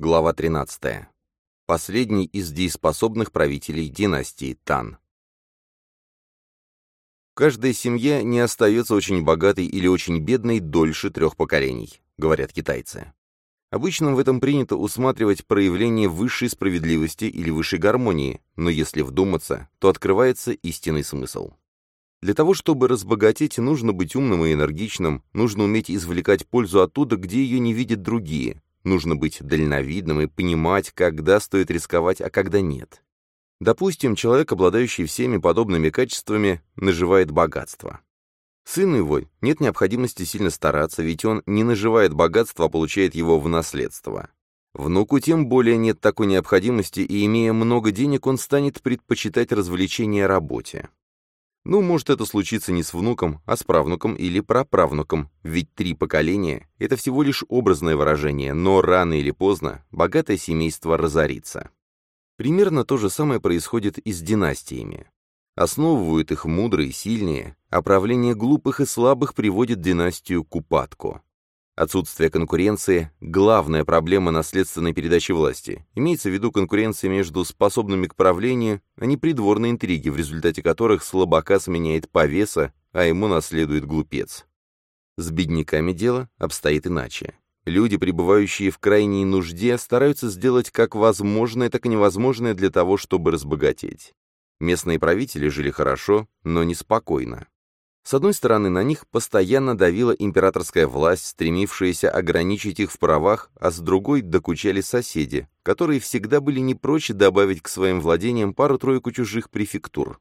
Глава 13. Последний из дееспособных правителей династии Тан. Каждая семья не остается очень богатой или очень бедной дольше трех поколений, говорят китайцы. Обычно в этом принято усматривать проявление высшей справедливости или высшей гармонии, но если вдуматься, то открывается истинный смысл. Для того, чтобы разбогатеть, нужно быть умным и энергичным, нужно уметь извлекать пользу оттуда, где ее не видят другие, нужно быть дальновидным и понимать, когда стоит рисковать, а когда нет. Допустим, человек, обладающий всеми подобными качествами, наживает богатство. Сыну его нет необходимости сильно стараться, ведь он не наживает богатство, а получает его в наследство. Внуку тем более нет такой необходимости, и имея много денег, он станет предпочитать развлечения работе. Ну, может это случиться не с внуком, а с правнуком или праправнуком, ведь три поколения — это всего лишь образное выражение, но рано или поздно богатое семейство разорится. Примерно то же самое происходит и с династиями. Основывают их мудрые, сильные, а правление глупых и слабых приводит династию к упадку. Отсутствие конкуренции – главная проблема наследственной передачи власти. Имеется в виду конкуренция между способными к правлению, а не придворные интриги, в результате которых слабака сменяет повеса, а ему наследует глупец. С бедняками дело обстоит иначе. Люди, пребывающие в крайней нужде, стараются сделать как возможное, так и невозможное для того, чтобы разбогатеть. Местные правители жили хорошо, но неспокойно. С одной стороны, на них постоянно давила императорская власть, стремившаяся ограничить их в правах, а с другой докучали соседи, которые всегда были не прочь добавить к своим владениям пару-тройку чужих префектур.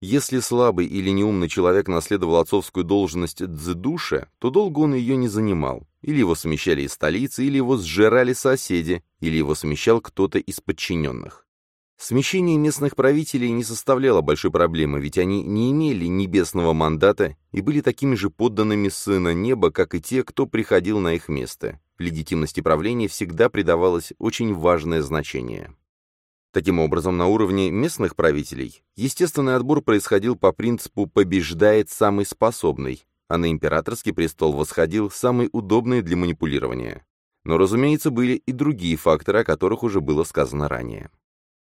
Если слабый или неумный человек наследовал отцовскую должность дзедуша, то долго он ее не занимал. Или его смещали из столицы, или его сжирали соседи, или его смещал кто-то из подчиненных. Смещение местных правителей не составляло большой проблемы, ведь они не имели небесного мандата и были такими же подданными сына неба, как и те, кто приходил на их место. Легитимности правления всегда придавалось очень важное значение. Таким образом, на уровне местных правителей естественный отбор происходил по принципу «побеждает самый способный», а на императорский престол восходил самый удобный для манипулирования. Но, разумеется, были и другие факторы, о которых уже было сказано ранее.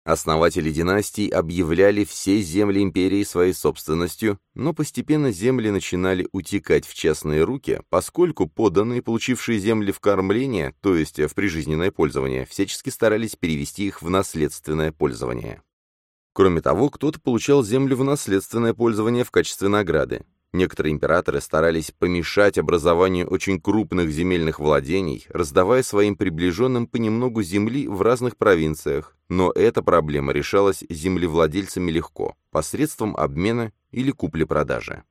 Основатели династий объявляли все земли империи своей собственностью, но постепенно земли начинали утекать в частные руки, поскольку подданные, получившие земли в кормление, то есть в прижизненное пользование, всячески старались перевести их в наследственное пользование. Кроме того, кто-то получал землю в наследственное пользование в качестве награды. Некоторые императоры старались помешать образованию очень крупных земельных владений, раздавая своим приближенным понемногу земли в разных провинциях, но эта проблема решалась землевладельцами легко, посредством обмена или купли-продажи.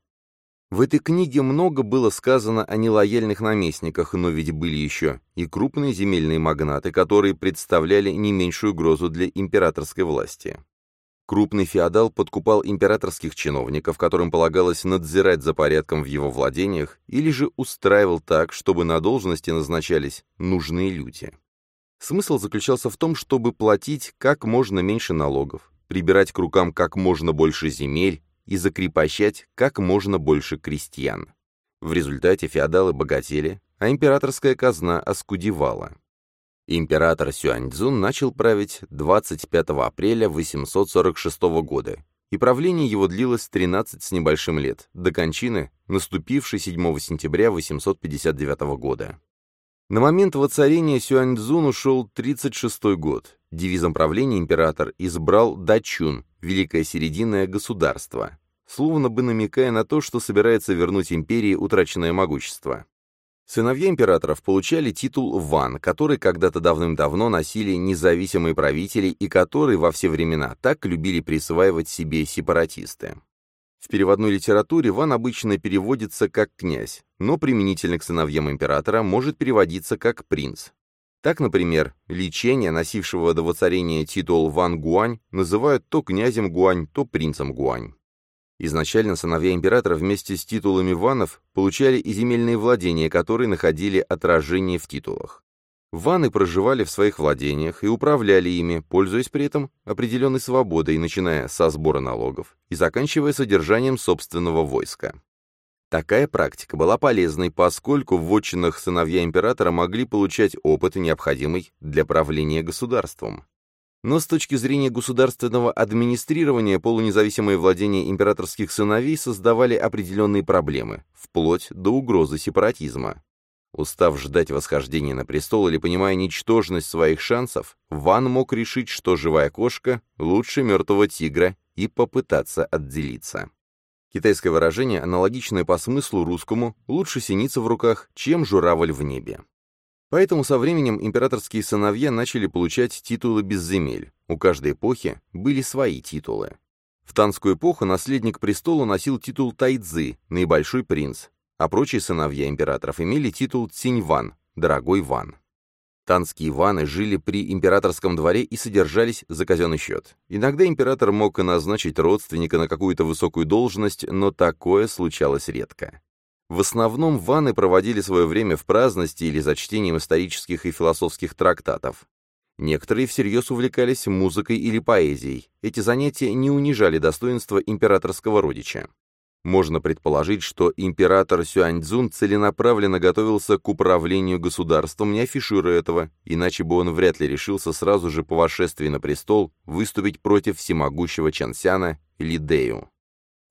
В этой книге много было сказано о нелояльных наместниках, но ведь были еще и крупные земельные магнаты, которые представляли не меньшую угрозу для императорской власти. Крупный феодал подкупал императорских чиновников, которым полагалось надзирать за порядком в его владениях, или же устраивал так, чтобы на должности назначались нужные люди. Смысл заключался в том, чтобы платить как можно меньше налогов, прибирать к рукам как можно больше земель и закрепощать как можно больше крестьян. В результате феодалы богатели, а императорская казна оскудевала. Император Сюаньцзун начал править 25 апреля 846 года, и правление его длилось 13 с небольшим лет, до кончины, наступившей 7 сентября 859 года. На момент воцарения Сюаньцзун ушел 36 год. Девизом правления император избрал Дачун, великое серединное государство, словно бы намекая на то, что собирается вернуть империи утраченное могущество. Сыновья императоров получали титул Ван, который когда-то давным-давно носили независимые правители и который во все времена так любили присваивать себе сепаратисты. В переводной литературе Ван обычно переводится как «князь», но применительно к сыновьям императора может переводиться как «принц». Так, например, лечение, носившего до воцарения титул Ван Гуань, называют то князем Гуань, то принцем Гуань. Изначально сыновья императора вместе с титулами ванов получали и земельные владения, которые находили отражение в титулах. Ваны проживали в своих владениях и управляли ими, пользуясь при этом определенной свободой, начиная со сбора налогов и заканчивая содержанием собственного войска. Такая практика была полезной, поскольку в вотчинах сыновья императора могли получать опыт, необходимый для правления государством. Но с точки зрения государственного администрирования полунезависимые владения императорских сыновей создавали определенные проблемы, вплоть до угрозы сепаратизма. Устав ждать восхождения на престол или понимая ничтожность своих шансов, Ван мог решить, что живая кошка лучше мертвого тигра и попытаться отделиться. Китайское выражение, аналогичное по смыслу русскому, лучше синица в руках, чем журавль в небе. Поэтому со временем императорские сыновья начали получать титулы без земель. У каждой эпохи были свои титулы. В Танскую эпоху наследник престола носил титул Тайцзы, наибольшой принц, а прочие сыновья императоров имели титул Циньван, дорогой Ван. Танские ваны жили при императорском дворе и содержались за казенный счет. Иногда император мог и назначить родственника на какую-то высокую должность, но такое случалось редко. В основном ваны проводили свое время в праздности или за чтением исторических и философских трактатов. Некоторые всерьез увлекались музыкой или поэзией. Эти занятия не унижали достоинства императорского родича. Можно предположить, что император Сюаньцзун целенаправленно готовился к управлению государством, не афишируя этого, иначе бы он вряд ли решился сразу же по восшествии на престол выступить против всемогущего Чансяна Лидею.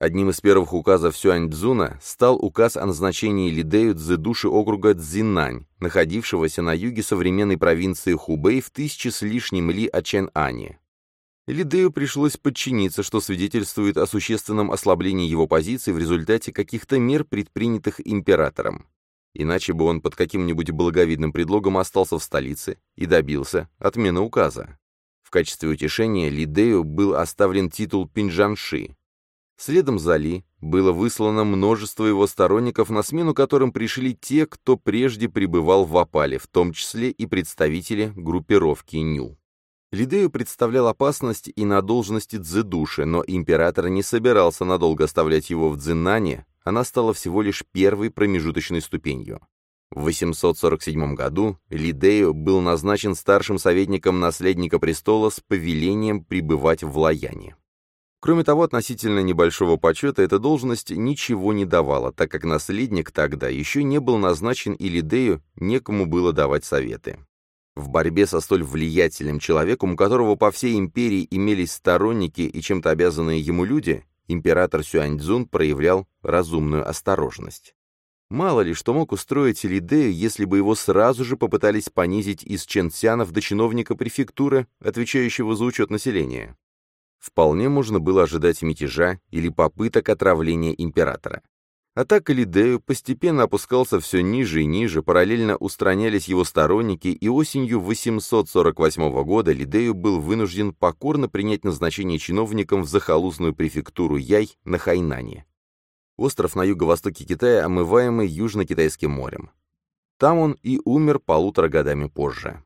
Одним из первых указов Сюаньцзуна стал указ о назначении Лидею Цзэдуши округа Цзинань, находившегося на юге современной провинции Хубэй в тысячи с лишним ли от Чэн-Ани. Лидею пришлось подчиниться, что свидетельствует о существенном ослаблении его позиции в результате каких-то мер, предпринятых императором. Иначе бы он под каким-нибудь благовидным предлогом остался в столице и добился отмены указа. В качестве утешения Лидею был оставлен титул Пинджанши. Следом за Ли было выслано множество его сторонников, на смену которым пришли те, кто прежде пребывал в опале, в том числе и представители группировки Ню. Лидею представлял опасность и на должности Цзэдуши, но император не собирался надолго оставлять его в Цзинане, она стала всего лишь первой промежуточной ступенью. В 847 году Лидею был назначен старшим советником наследника престола с повелением пребывать в Лаяне. Кроме того, относительно небольшого почета эта должность ничего не давала, так как наследник тогда еще не был назначен и Лидею некому было давать советы. В борьбе со столь влиятельным человеком, у которого по всей империи имелись сторонники и чем-то обязанные ему люди, император Сюаньцзун проявлял разумную осторожность. Мало ли, что мог устроить Лидею, если бы его сразу же попытались понизить из Ченцянов до чиновника префектуры, отвечающего за учет населения. Вполне можно было ожидать мятежа или попыток отравления императора. А так Лидею постепенно опускался все ниже и ниже, параллельно устранялись его сторонники, и осенью 848 года Лидею был вынужден покорно принять назначение чиновником в захолустную префектуру Яй на Хайнане. Остров на юго-востоке Китая, омываемый Южно-Китайским морем. Там он и умер полутора годами позже.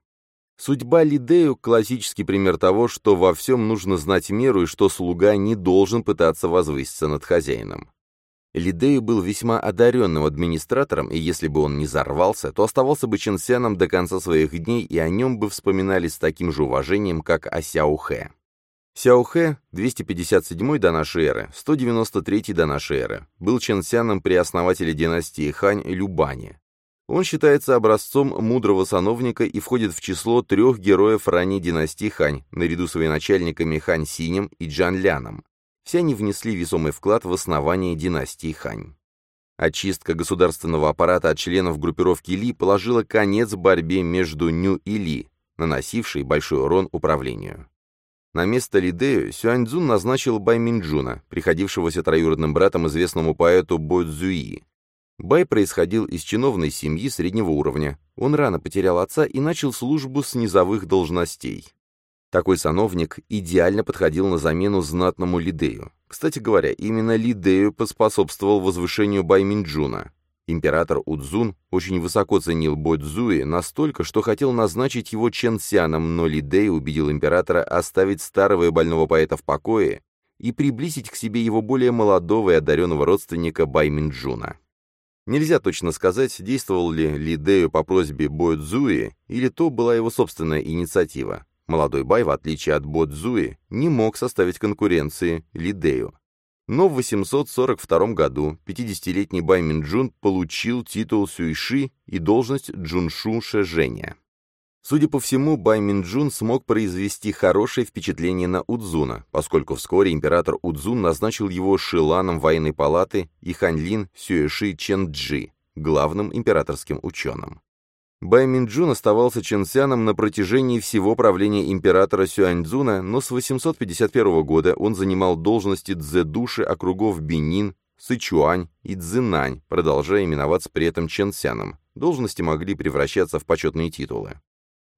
Судьба Лидею – классический пример того, что во всем нужно знать меру и что слуга не должен пытаться возвыситься над хозяином. Лидею был весьма одаренным администратором, и если бы он не взорвался, то оставался бы Ченсяном до конца своих дней, и о нем бы вспоминали с таким же уважением, как о Сяохэ. Сяохэ, 257 до нашей эры, 193 до нашей эры, был Ченсяном при основателе династии Хань Любани. Он считается образцом мудрого сановника и входит в число трех героев ранней династии Хань, наряду с военачальниками Хань Синем и Джан Ляном. Все они внесли весомый вклад в основание династии Хань. Очистка государственного аппарата от членов группировки Ли положила конец борьбе между Ню и Ли, наносившей большой урон управлению. На место Лидею Сюаньцзун назначил Бай Минджуна, приходившегося троюродным братом известному поэту Бо Цзюи. Бай происходил из чиновной семьи среднего уровня. Он рано потерял отца и начал службу с низовых должностей. Такой сановник идеально подходил на замену знатному Лидею. Кстати говоря, именно Лидею поспособствовал возвышению Байминджуна. Император Удзун очень высоко ценил Бодзуи настолько, что хотел назначить его Ченсяном, но Лидей убедил императора оставить старого и больного поэта в покое и приблизить к себе его более молодого и одаренного родственника Байминджуна. Нельзя точно сказать, действовал ли Лидею по просьбе Бодзуи, или то была его собственная инициатива. Молодой Бай, в отличие от Бодзуи, не мог составить конкуренции Лидею. Но в 842 году 50-летний Бай Минджун получил титул Сюйши и должность Джуншу Шэжэня. Судя по всему, Бай Минджун смог произвести хорошее впечатление на Удзуна, поскольку вскоре император Удзун назначил его шиланом военной палаты и Ханьлин Сюэши Ченджи, главным императорским ученым. Бай Минджун оставался Ченсяном на протяжении всего правления императора Сюаньцзуна, но с 851 года он занимал должности дзэдуши округов Бинин, Сычуань и Цзинань, продолжая именоваться при этом Ченсяном. Должности могли превращаться в почетные титулы.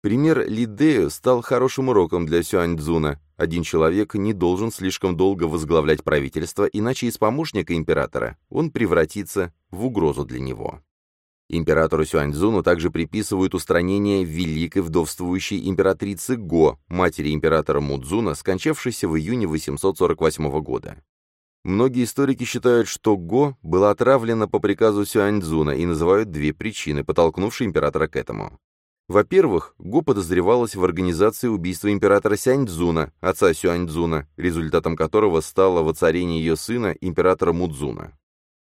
Пример Лидею стал хорошим уроком для Сюаньцзуна. Один человек не должен слишком долго возглавлять правительство, иначе из помощника императора он превратится в угрозу для него. Императору Сюаньцзуну также приписывают устранение великой вдовствующей императрицы Го, матери императора Мудзуна, скончавшейся в июне 848 года. Многие историки считают, что Го была отравлена по приказу Сюаньцзуна и называют две причины, подтолкнувшие императора к этому. Во-первых, Го подозревалась в организации убийства императора Сяньцзуна, отца Сюаньцзуна, результатом которого стало воцарение ее сына, императора Мудзуна.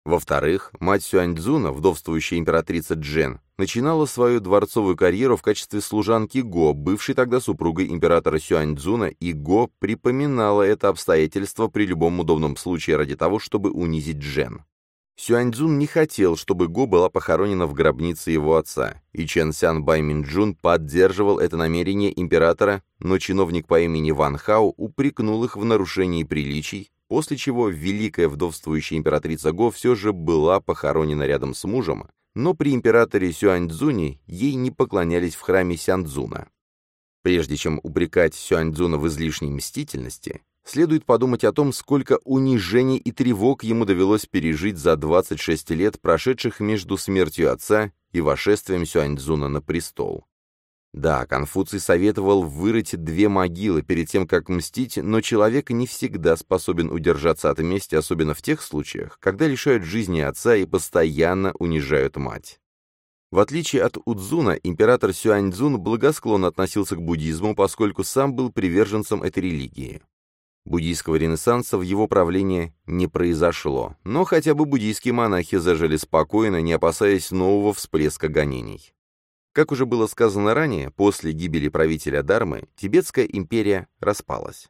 Во-вторых, мать Сюаньцзуна, вдовствующая императрица Джен, начинала свою дворцовую карьеру в качестве служанки Го, бывшей тогда супругой императора Сюаньцзуна, и Го припоминала это обстоятельство при любом удобном случае ради того, чтобы унизить Джен. Сюаньцзун не хотел, чтобы Го была похоронена в гробнице его отца, и Чен Сян Бай Минджун поддерживал это намерение императора, но чиновник по имени Ван Хао упрекнул их в нарушении приличий, после чего великая вдовствующая императрица Го все же была похоронена рядом с мужем, но при императоре Сюаньцзуне ей не поклонялись в храме Сянцзуна. Прежде чем упрекать Сюаньцзуна в излишней мстительности, следует подумать о том, сколько унижений и тревог ему довелось пережить за 26 лет, прошедших между смертью отца и вошествием Сюаньцзуна на престол. Да, Конфуций советовал вырыть две могилы перед тем, как мстить, но человек не всегда способен удержаться от мести, особенно в тех случаях, когда лишают жизни отца и постоянно унижают мать. В отличие от Удзуна, император Сюаньцзун благосклонно относился к буддизму, поскольку сам был приверженцем этой религии. Буддийского ренессанса в его правлении не произошло, но хотя бы буддийские монахи зажили спокойно, не опасаясь нового всплеска гонений. Как уже было сказано ранее, после гибели правителя Дармы Тибетская империя распалась.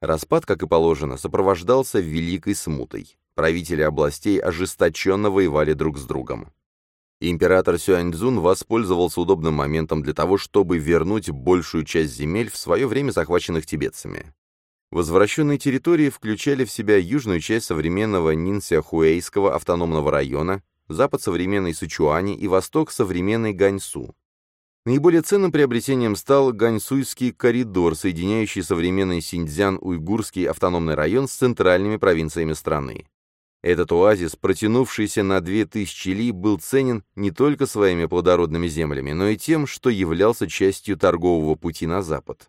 Распад, как и положено, сопровождался великой смутой. Правители областей ожесточенно воевали друг с другом. Император Сюаньцзун воспользовался удобным моментом для того, чтобы вернуть большую часть земель в свое время захваченных тибетцами. Возвращенные территории включали в себя южную часть современного Нинсяхуэйского автономного района, запад современной Сычуани и восток современной Ганьсу. Наиболее ценным приобретением стал Ганьсуйский коридор, соединяющий современный Синьцзян-Уйгурский автономный район с центральными провинциями страны. Этот оазис, протянувшийся на 2000 ли, был ценен не только своими плодородными землями, но и тем, что являлся частью торгового пути на запад.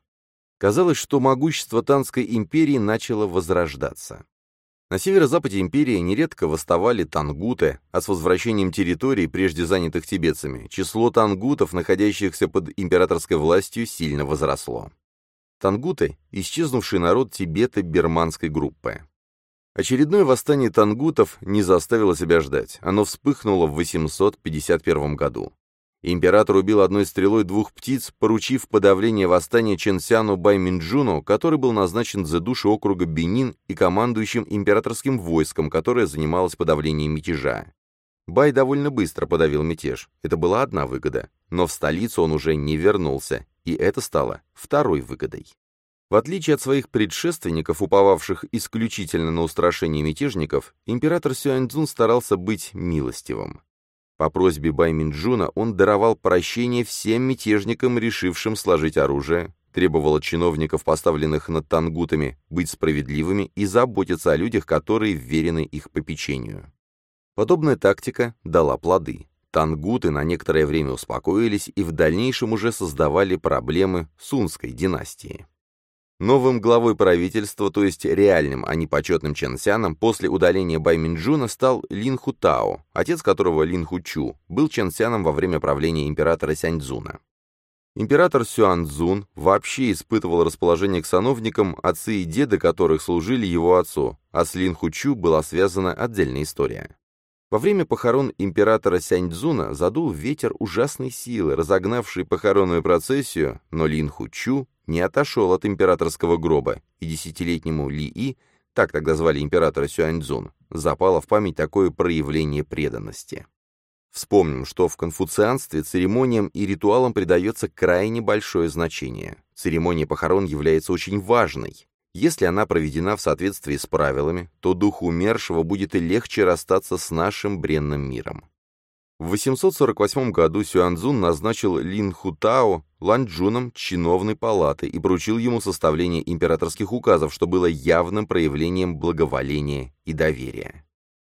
Казалось, что могущество Танской империи начало возрождаться. На северо-западе империи нередко восставали тангуты, а с возвращением территорий, прежде занятых тибетцами, число тангутов, находящихся под императорской властью, сильно возросло. Тангуты – исчезнувший народ Тибета-Берманской группы. Очередное восстание тангутов не заставило себя ждать, оно вспыхнуло в 851 году. Император убил одной стрелой двух птиц, поручив подавление восстания Ченсяну Байминджуну, который был назначен за душу округа Бенин и командующим императорским войском, которое занималось подавлением мятежа. Бай довольно быстро подавил мятеж. Это была одна выгода. Но в столицу он уже не вернулся, и это стало второй выгодой. В отличие от своих предшественников, уповавших исключительно на устрашение мятежников, император Сюаньцзун старался быть милостивым. По просьбе Байминджуна он даровал прощение всем мятежникам, решившим сложить оружие, требовал от чиновников, поставленных над тангутами, быть справедливыми и заботиться о людях, которые вверены их попечению. Подобная тактика дала плоды. Тангуты на некоторое время успокоились и в дальнейшем уже создавали проблемы Сунской династии. Новым главой правительства, то есть реальным, а не почетным Ченсяном, после удаления Байминджуна стал Лин Хутао, отец которого Лин Хучу был Ченсяном во время правления императора Сяньцзуна. Император Сюаньцзун вообще испытывал расположение к сановникам, отцы и деды которых служили его отцу, а с Лин Хучу была связана отдельная история. Во время похорон императора Сяньцзуна задул ветер ужасной силы, разогнавший похоронную процессию, но Лин Хучу не отошел от императорского гроба, и десятилетнему Ли И, так тогда звали императора Сюаньцзун, запало в память такое проявление преданности. Вспомним, что в конфуцианстве церемониям и ритуалам придается крайне большое значение. Церемония похорон является очень важной. Если она проведена в соответствии с правилами, то духу умершего будет и легче расстаться с нашим бренным миром. В 848 году Сюанзун назначил Лин Хутао ланджуном чиновной палаты и поручил ему составление императорских указов, что было явным проявлением благоволения и доверия.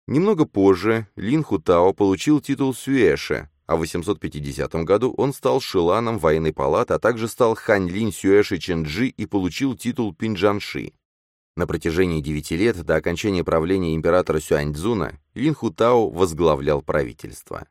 Немного позже Лин Хутао получил титул Сюэша, а в 850 году он стал шиланом военной палаты, а также стал Хань Лин Сюэши Ченджи и получил титул Пинджанши. На протяжении девяти лет до окончания правления императора Сюаньцзуна Лин Хутао возглавлял правительство.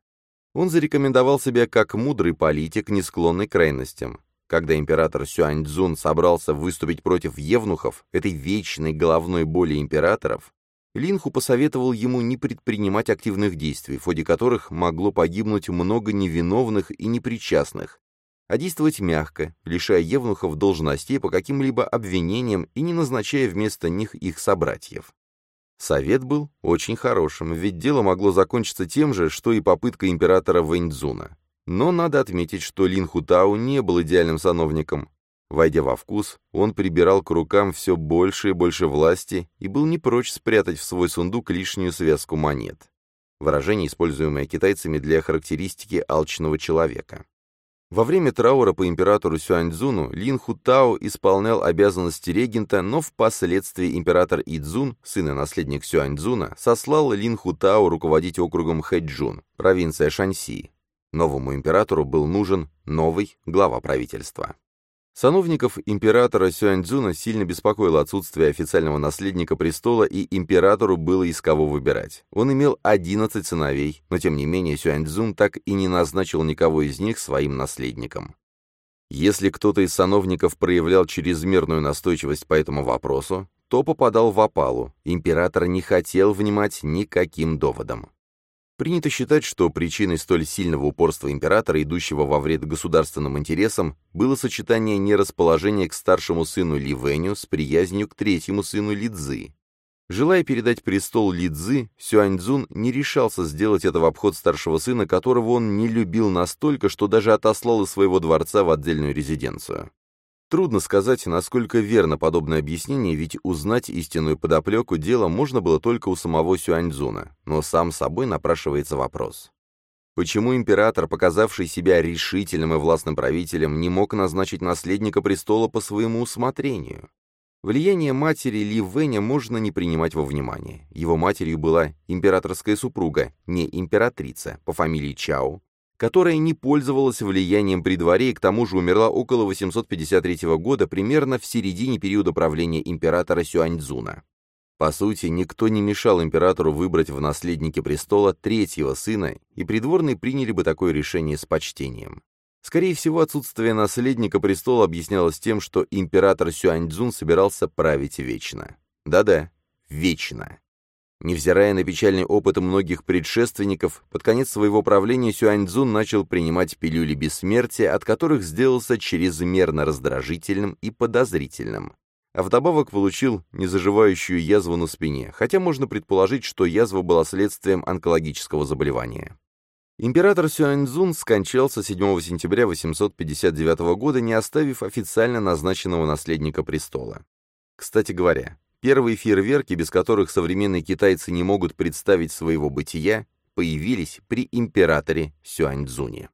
Он зарекомендовал себя как мудрый политик, не склонный к крайностям. Когда император Сюаньцзун собрался выступить против евнухов, этой вечной головной боли императоров, Линху посоветовал ему не предпринимать активных действий, в ходе которых могло погибнуть много невиновных и непричастных, а действовать мягко, лишая евнухов должностей по каким-либо обвинениям и не назначая вместо них их собратьев. Совет был очень хорошим, ведь дело могло закончиться тем же, что и попытка императора Вэньцзуна. Но надо отметить, что Лин Хутау не был идеальным сановником. Войдя во вкус, он прибирал к рукам все больше и больше власти и был не прочь спрятать в свой сундук лишнюю связку монет. Выражение, используемое китайцами для характеристики алчного человека. Во время траура по императору Сюаньцзуну Лин Хутао исполнял обязанности регента, но впоследствии император Идзун, сын и наследник Сюаньцзуна, сослал Лин Хутао руководить округом Хэджун, провинция Шаньси. Новому императору был нужен новый глава правительства. Сановников императора Сюаньцзуна сильно беспокоило отсутствие официального наследника престола, и императору было из кого выбирать. Он имел 11 сыновей, но тем не менее Сюаньцзун так и не назначил никого из них своим наследником. Если кто-то из сановников проявлял чрезмерную настойчивость по этому вопросу, то попадал в опалу, император не хотел внимать никаким доводам. Принято считать, что причиной столь сильного упорства императора, идущего во вред государственным интересам, было сочетание нерасположения к старшему сыну Ли Вэню с приязнью к третьему сыну Ли Цзы. Желая передать престол Ли Цзы, Сюаньцзун не решался сделать это в обход старшего сына, которого он не любил настолько, что даже отослал из своего дворца в отдельную резиденцию. Трудно сказать, насколько верно подобное объяснение, ведь узнать истинную подоплеку дела можно было только у самого Сюаньцзуна, но сам собой напрашивается вопрос. Почему император, показавший себя решительным и властным правителем, не мог назначить наследника престола по своему усмотрению? Влияние матери Ли Вэня можно не принимать во внимание. Его матерью была императорская супруга, не императрица, по фамилии Чао, которая не пользовалась влиянием при дворе и к тому же умерла около 853 года, примерно в середине периода правления императора Сюаньцзуна. По сути, никто не мешал императору выбрать в наследнике престола третьего сына, и придворные приняли бы такое решение с почтением. Скорее всего, отсутствие наследника престола объяснялось тем, что император Сюаньцзун собирался править вечно. Да-да, вечно. Невзирая на печальный опыт многих предшественников, под конец своего правления Сюаньцзун начал принимать пилюли бессмертия, от которых сделался чрезмерно раздражительным и подозрительным. А вдобавок получил незаживающую язву на спине, хотя можно предположить, что язва была следствием онкологического заболевания. Император Сюаньцзун скончался 7 сентября 859 года, не оставив официально назначенного наследника престола. Кстати говоря, Первые фейерверки, без которых современные китайцы не могут представить своего бытия, появились при императоре Сюаньцзуне.